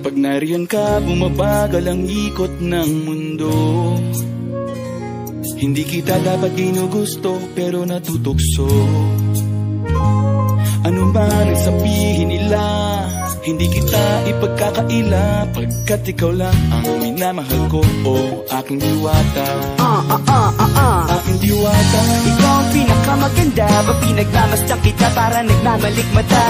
nariyan ka, bumabagal ang ikot ng mundo. Hindi kita dapat ginugusto, pero natutukso. Ano man ang sabihin nila? Hindi kita ipagkakaila Pagkat ikaw lang ang minamahal ko. O aking diwata. Ah, ah, ah, ah, ah. Aking diwata. Ikaw ang pinakamaganda Ba pinagmamasdan kita para nagmamalik mata.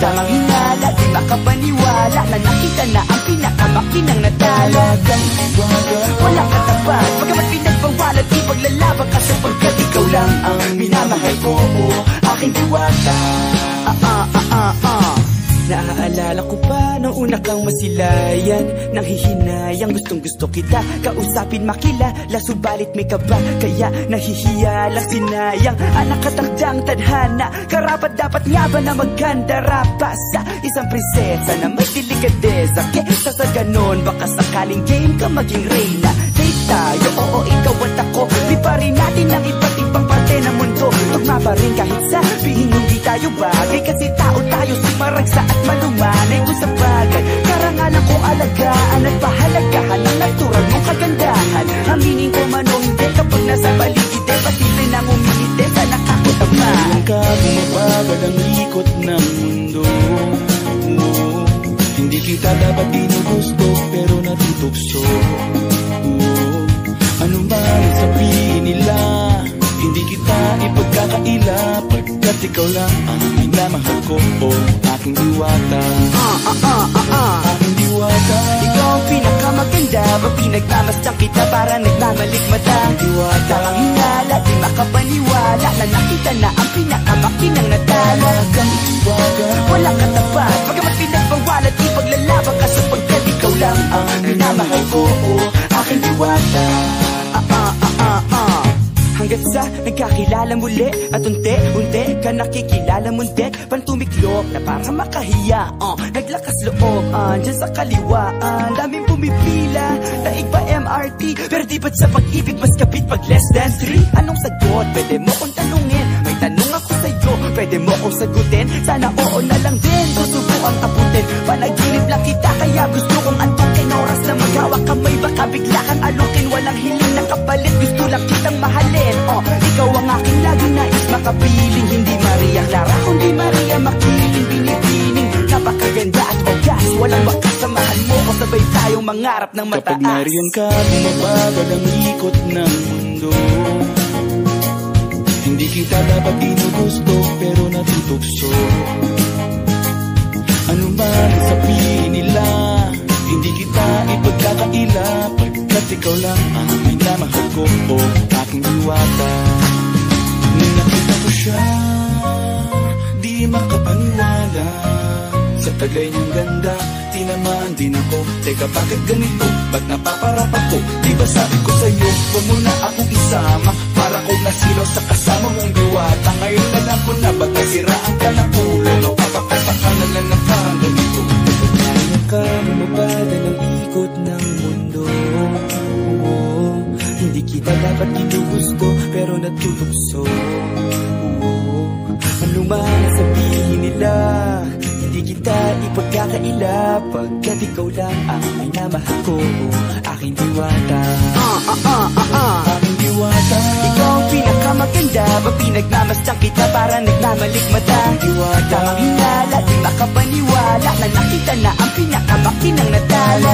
Tamang hinala, di makapaniwala Na nakita na ang pinakamakinang natala. Diwata Walang katapat Pagamat pinagbawalan Di paglalaban ka sapagkat ikaw lang ang minamahal ko. Aking diwata. Ah, ah, ah, ah, ah. Naaalala ko pa una kang masilayan Nang hihinayang gustong gusto kita. Kausapin makilala Subalit may kaba. Kaya nahihiya lang sinayang Anak katakdang tadhana. Karapat dapat nga ba na magkandara pa Sa isang prinsesa na may delikadeza? Kesa sa ganon Baka sakaling game ka maging reyna. Date tayo, oo ikaw at ako. Liparin natin ang iba't tayo bagay Kasi tao tayo sumaragsa at malumanay Kung sa bagay. Karangalan ko alagaan at pahalagahan Ang natural mong kagandahan. Aminin ko man o hindi kapag nasa paligid eh Pati rin ang umilite sa nakakutama Nariyan ka, bumabagal ang ikot ng mundo. Hindi kita dapat ginugusto Pero natutukso Pagkat ikaw lang ang minamahal ko O aking diwata Ah, ah, ah, ah, ah Aking diwata Ikaw ang pinakamaganda Ba pinagmamasdan kita para nagmamalik mata? Diwata Tamang hinala, di makapaniwala Na nakita na ang pinakamakinang natala Talagang diwata Walang katapat Pagamat pinagbawalan Di paglalaban ka sapagkat ikaw lang ang minamahal ko Aking diwata Hanggat sa nagkakilala muli. At unti-unti ka nakikilala mundi Pantumiklop na para makahiya. Uh, Naglakas loob uh, Dyan sa kaliwaan Daming pumipila Daig pa MRT Pero di ba't sa pag-ibig mas kapit pag less than 3 Anong sagot? Pwede mo kong tanungin Pwede mo kong sagutin. Sana oo na lang din. Susubukan abutin Panaginip lang kita Kaya gusto kong antukin. Oras na maghawak kamay Baka bigla kang alukin. Walang hiling na kapalit Gusto lang kitang mahalin. Oh, ikaw ang aking laging nais makapiling. Hindi Maria Clara Kundi Maria Makiling. Binibining Napakaganda at ogas. Walang wakas sa mahal mo. Kung sabay tayong mangarap ng mataas. Kapag nariyan ka, bumabagal ang ikot ng mundo kita dapat ginugusto, pero natutukso. Ano man sabihin nila? Hindi kita ipagkakaila Pagkat ikaw lang ang minamahal ko O aking diwata Nung nakita ko siya Di makapaniwala. Sa tagay niyang ganda Tinamaan din ako. Teka bakit ganito? Ba't napaparap ako? Di ba sabi ko sa'yo Huwag mo na akong isama. Para ko nasilo sa kasama Lang ko na Ba't nasiraan ka ng ulo No papapasakala na ng parang ganito Kaya ka bumabada ng ikot ng mundo? Oo, Hindi kita dapat ginugusto Pero natutukso Oo, Ano man sabihin nila Hindi kita ipagkakaila Pagkat ikaw lang ang minamahal ko. Aking diwata. Ah, ah, ah, ah, ah. Aking diwata. Ikaw ang pinakamaganda Ba pinagmamasdan kita para nagmamalik mata Diwata Tamang hinala, di makapaniwala Na nakita na ang pinakamakinang natala